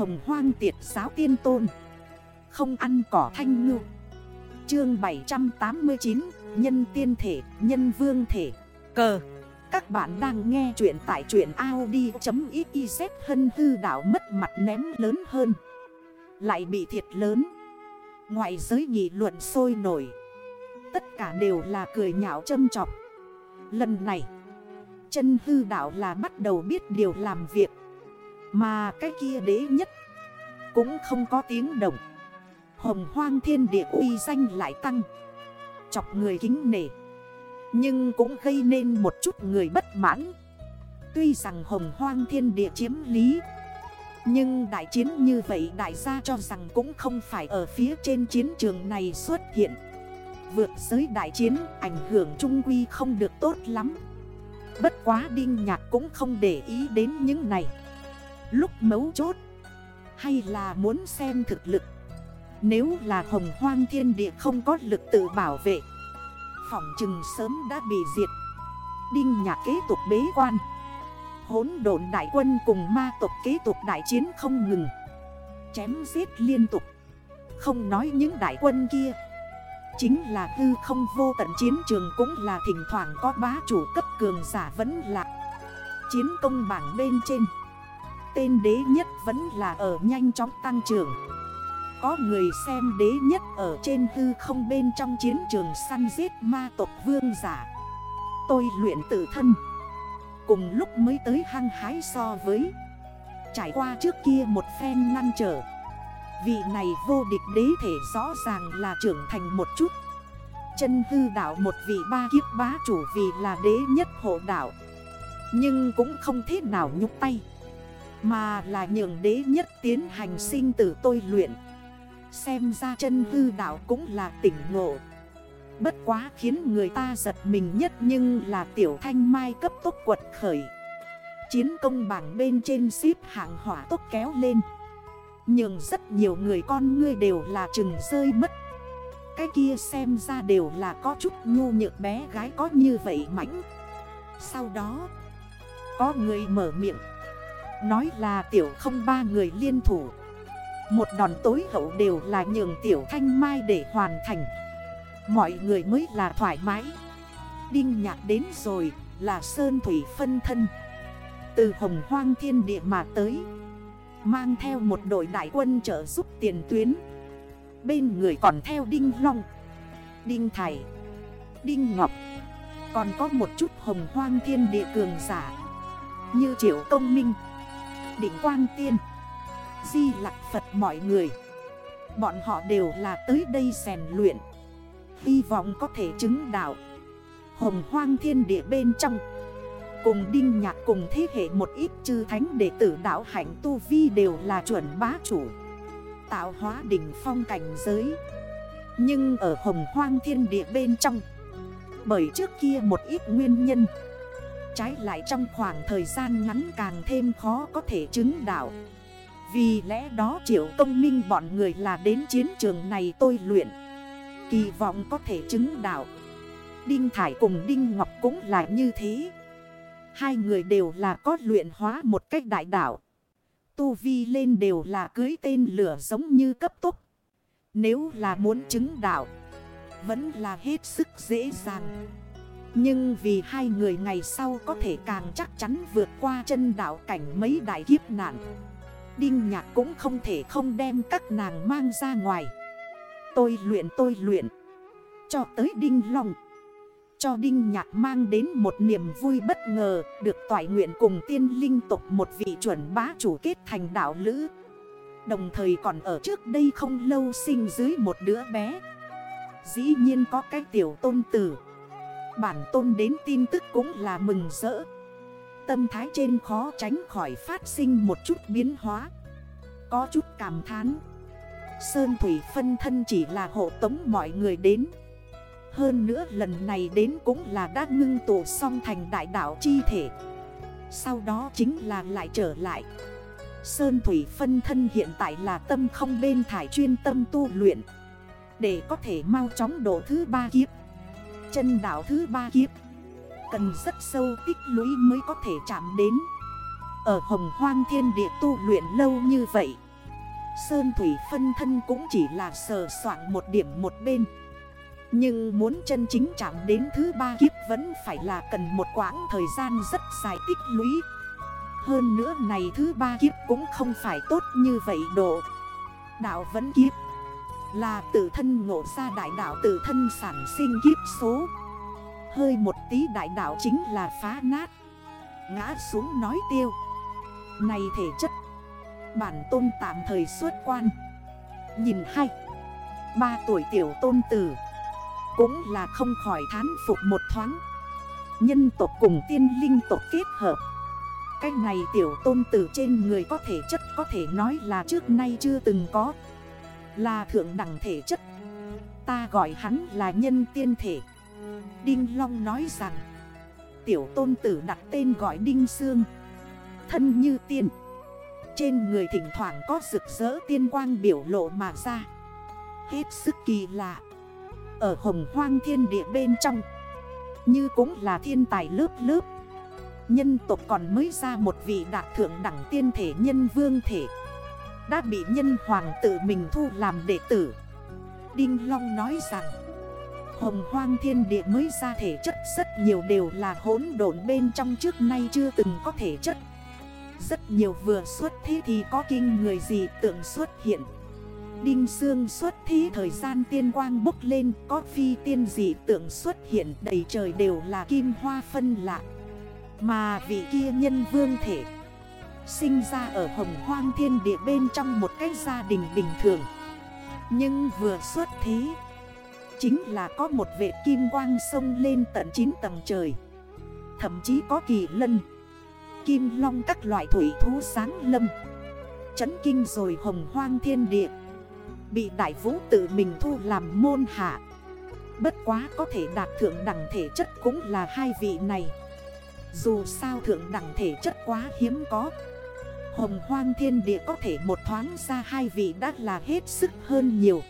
Hồng hoang tiệt giáo tiên tôn. Không ăn cỏ thanh ngư. Chương 789 Nhân tiên thể, nhân vương thể. Cờ. Các bạn đang nghe chuyện tại chuyện Audi.xyz Hân hư đảo mất mặt ném lớn hơn. Lại bị thiệt lớn. Ngoại giới nghị luận sôi nổi. Tất cả đều là cười nhạo châm chọc. Lần này Chân hư đảo là bắt đầu biết điều làm việc. Mà cái kia đế nhất Cũng không có tiếng động. Hồng hoang thiên địa uy danh lại tăng. Chọc người kính nể. Nhưng cũng gây nên một chút người bất mãn. Tuy rằng hồng hoang thiên địa chiếm lý. Nhưng đại chiến như vậy đại gia cho rằng cũng không phải ở phía trên chiến trường này xuất hiện. Vượt giới đại chiến ảnh hưởng trung quy không được tốt lắm. Bất quá Đinh Nhạc cũng không để ý đến những này. Lúc mấu chốt. Hay là muốn xem thực lực. Nếu là hồng hoang thiên địa không có lực tự bảo vệ Phỏng chừng sớm đã bị diệt. Đinh nhà kế tục bế quan. Hốn độn đại quân cùng ma tộc kế tục đại chiến không ngừng. Chém giết liên tục. Không nói những đại quân kia. Chính là hư không vô tận chiến trường cũng là thỉnh thoảng có bá chủ cấp cường giả vẫn là Chiến công bảng bên trên. Tên đế nhất vẫn là ở nhanh chóng tăng trưởng. Có người xem đế nhất ở trên hư không bên trong chiến trường săn giết ma tộc vương giả. Tôi luyện tự thân. Cùng lúc mới tới hăng hái so với. Trải qua trước kia một phen ngăn trở. Vị này vô địch đế thể rõ ràng là trưởng thành một chút. Chân hư đảo một vị ba kiếp bá chủ vì là đế nhất hộ đảo Nhưng cũng không thế nào nhúc tay. Mà là nhường đế nhất tiến hành sinh tử tôi luyện. Xem ra chân hư đảo cũng là tỉnh ngộ. Bất quá khiến người ta giật mình nhất nhưng là tiểu thanh mai cấp tốc quật khởi. Chiến công bảng bên trên ship hạng hỏa tốc kéo lên. Nhưng rất nhiều người con ngươi đều là chừng rơi mất. Cái kia xem ra đều là có chút nhu nhược bé gái có như vậy mãnh. Sau đó, Có người mở miệng. Nói là tiểu không ba người liên thủ. Một đòn tối hậu đều là nhường tiểu thanh mai để hoàn thành. Mọi người mới là thoải mái. Đinh nhạc đến rồi, là Sơn Thủy phân thân. Từ hồng hoang thiên địa mà tới, Mang theo một đội đại quân trợ giúp tiền tuyến. Bên người còn theo Đinh Long, Đinh Thầy Đinh Ngọc. Còn có một chút hồng hoang thiên địa cường giả. Như Triệu Công Minh Định Quang Tiên. Di Lạc Phật mọi người. Bọn họ đều là tới đây rèn luyện. Hy vọng có thể chứng đạo. Hồng hoang thiên địa bên trong. Cùng Đinh Nhạc cùng thế hệ một ít chư thánh đệ tử đạo hạnh tu vi đều là chuẩn bá chủ. Tạo hóa đỉnh phong cảnh giới. Nhưng ở hồng hoang thiên địa bên trong. Bởi trước kia một ít nguyên nhân. Trái lại trong khoảng thời gian ngắn càng thêm khó có thể chứng đạo Vì lẽ đó triệu công minh bọn người là đến chiến trường này tôi luyện Kỳ vọng có thể chứng đạo Đinh Thải cùng Đinh Ngọc cũng là như thế Hai người đều là có luyện hóa một cách đại đạo. Tu vi lên đều là cưới tên lửa giống như cấp tốc. Nếu là muốn chứng đạo, vẫn là hết sức dễ dàng. Nhưng vì hai người ngày sau có thể càng chắc chắn vượt qua chân đạo cảnh mấy đại kiếp nạn. Đinh nhạc cũng không thể không đem các nàng mang ra ngoài. Tôi luyện tôi luyện. Cho tới đinh long, Cho Đinh Nhạc mang đến một niềm vui bất ngờ Được tỏa nguyện cùng tiên linh tục một vị chuẩn bá chủ kết thành đạo lữ Đồng thời còn ở trước đây không lâu sinh dưới một đứa bé Dĩ nhiên có cái tiểu tôn tử Bản tôn đến tin tức cũng là mừng rỡ. Tâm thái trên khó tránh khỏi phát sinh một chút biến hóa. Có chút cảm thán. Sơn Thủy phân thân chỉ là hộ tống mọi người đến. Hơn nữa lần này đến cũng là đã ngưng tụ xong thành đại đảo chi thể. Sau đó chính là lại trở lại. Sơn Thủy phân thân hiện tại là tâm không bên thải chuyên tâm tu luyện. Để có thể mau chóng độ thứ ba kiếp. Chân đảo thứ ba kiếp. Cần rất sâu tích lũy mới có thể chạm đến. Ở hồng hoang thiên địa tu luyện lâu như vậy, Sơn Thủy phân thân cũng chỉ là sờ soạn một điểm một bên. Nhưng muốn chân chính chạm đến thứ ba kiếp vẫn phải là cần một quãng thời gian rất dài tích lũy. Hơn nữa này thứ ba kiếp cũng không phải tốt như vậy độ. Đạo vẫn kiếp. Là tự thân ngộ ra đại đạo tự thân sản sinh kiếp số. Hơi một tí đại đạo chính là phá nát. Ngã xuống nói tiêu. Này thể chất. Bản tôn tạm thời xuất quan. Nhìn hay Ba tuổi tiểu tôn tử. Cũng là không khỏi thán phục một thoáng. Nhân tộc cùng tiên linh tộc kết hợp. Cách này tiểu tôn tử trên người có thể chất có thể nói là trước nay chưa từng có. Là thượng đẳng thể chất. Ta gọi hắn là nhân tiên thể. Đinh Long nói rằng, Tiểu tôn tử đặt tên gọi Đinh Sương. Thân như tiên. Trên người thỉnh thoảng có rực rỡ tiên quang biểu lộ mà ra. Hết sức kỳ lạ. Ở hồng hoang thiên địa bên trong, Như cũng là thiên tài lớp lớp. Nhân tộc còn mới ra một vị đạt thượng đẳng tiên thể nhân vương thể. Đã bị nhân hoàng tự mình thu làm đệ tử. Đinh Long nói rằng, Hồng hoang thiên địa mới ra thể chất, rất nhiều đều là hỗn độn bên trong trước nay chưa từng có thể chất. Rất nhiều vừa xuất thế thì có kinh người gì tượng xuất hiện. Đinh Sương xuất thế thời gian tiên quang bốc lên, Có phi tiên dị tượng xuất hiện, đầy trời đều là kim hoa phân lạ. Mà vị kia nhân vương thể Sinh ra ở hồng hoang thiên địa bên trong một cái gia đình bình thường. Nhưng vừa xuất thế, Chính là có một vệ kim quang sông lên tận 9 tầng trời. Thậm chí có kỳ lân, Kim long các loại thủy thú sáng lâm. Chấn kinh rồi hồng hoang thiên địa, Bị đại vũ tự mình thu làm môn hạ. Bất quá có thể đạt thượng đẳng thể chất cũng là hai vị này. Dù sao thượng đẳng thể chất quá hiếm có Hồng hoang thiên địa có thể một thoáng ra hai vị đã là hết sức hơn nhiều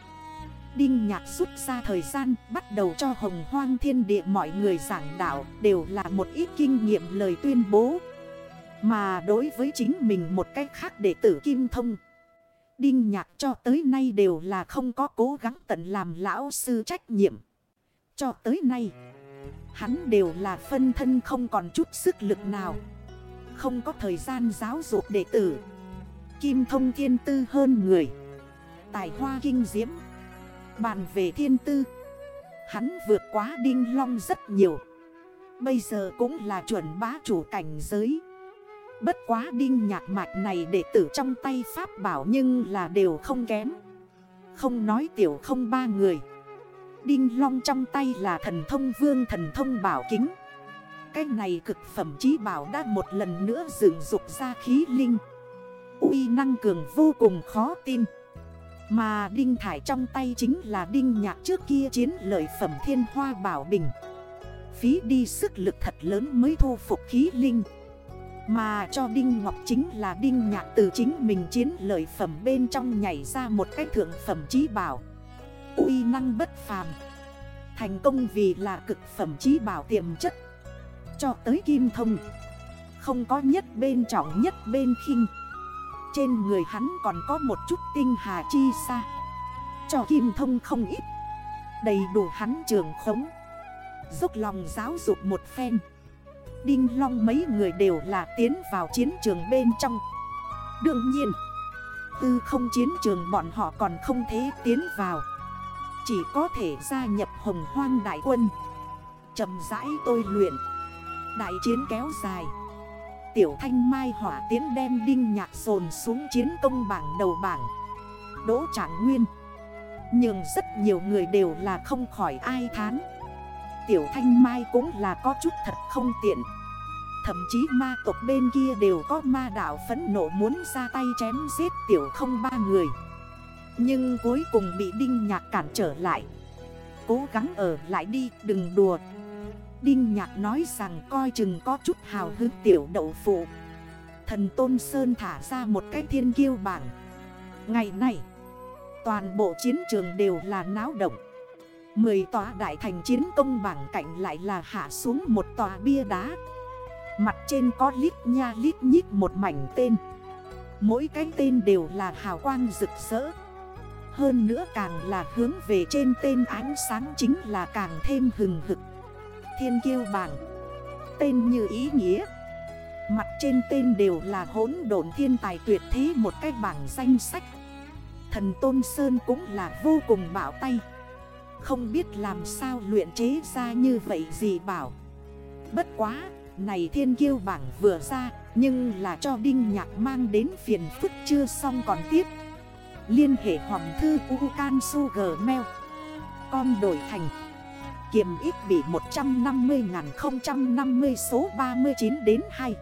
Đinh nhạc rút ra thời gian bắt đầu cho hồng hoang thiên địa mọi người giảng đạo đều là một ít kinh nghiệm lời tuyên bố. Mà đối với chính mình một cách khác để tử kim thông. Đinh nhạc cho tới nay đều là không có cố gắng tận làm lão sư trách nhiệm. Cho tới nay, hắn đều là phân thân không còn chút sức lực nào. Không có thời gian giáo dục đệ tử. Kim thông thiên tư hơn người. Tài hoa kinh diễm. Bàn về thiên tư Hắn vượt quá đinh long rất nhiều Bây giờ cũng là chuẩn bá chủ cảnh giới Bất quá đinh nhạc mạch này đệ tử trong tay pháp bảo nhưng là đều không kém Không nói tiểu không ba người Đinh long trong tay là thần thông vương thần thông bảo kính cái này cực phẩm trí bảo đã một lần nữa dựng dục ra khí linh. Uy năng cường vô cùng khó tin. Mà Đinh Thải trong tay chính là Đinh Nhạc trước kia chiến lợi phẩm thiên hoa bảo bình. Phí đi sức lực thật lớn mới thu phục khí linh. Mà cho Đinh Ngọc chính là Đinh Nhạc từ chính mình chiến lợi phẩm bên trong nhảy ra một cái thượng phẩm trí bảo. Uy năng bất phàm. Thành công vì là cực phẩm trí bảo tiềm chất. Cho tới kim thông. Không có nhất bên trọng nhất bên khinh. Trên người hắn còn có một chút tinh hà chi xa Cho kim thông không ít. Đầy đủ hắn trường khống. Dốc lòng giáo dục một phen. Đinh long mấy người đều là tiến vào chiến trường bên trong. Đương nhiên, Tư không chiến trường bọn họ còn không thể tiến vào. Chỉ có thể gia nhập hồng hoang đại quân. Chậm rãi tôi luyện. Đại chiến kéo dài. Tiểu thanh mai hỏa tiến đem đinh nhạc sồn xuống chiến công bảng đầu bảng. Đỗ trạng nguyên. Nhưng rất nhiều người đều là không khỏi ai thán. Tiểu thanh mai cũng là có chút thật không tiện. Thậm chí ma tộc bên kia đều có ma đảo phấn nộ muốn ra tay chém giết tiểu không ba người. Nhưng cuối cùng bị đinh nhạc cản trở lại. Cố gắng ở lại đi, đừng đùa. Đinh Nhạc nói rằng coi chừng có chút hào hứng tiểu đậu phụ. Thần Tôn Sơn thả ra một cái thiên kiêu bảng. Ngày này Toàn bộ chiến trường đều là náo động. Mười tòa đại thành chiến công bảng cạnh lại là hạ xuống một tòa bia đá. Mặt trên có lít nha lít nhít một mảnh tên. Mỗi cái tên đều là hào quang rực rỡ. Hơn nữa càng là hướng về trên tên ánh sáng chính là càng thêm hừng hực. Thiên kiêu bảng. Tên như ý nghĩa. Mặt trên tên đều là hỗn độn thiên tài tuyệt thế một cái bảng danh sách. Thần Tôn Sơn cũng là vô cùng bảo tay. Không biết làm sao luyện chế ra như vậy gì bảo. Bất quá, này thiên kiêu bảng vừa ra Nhưng là cho Đinh Nhạc mang đến phiền phức chưa xong còn tiếp. Liên hệ hoàng thư Ucan Sugar Con đổi thành Kiềm ít bị 150.050 số 39 đến 2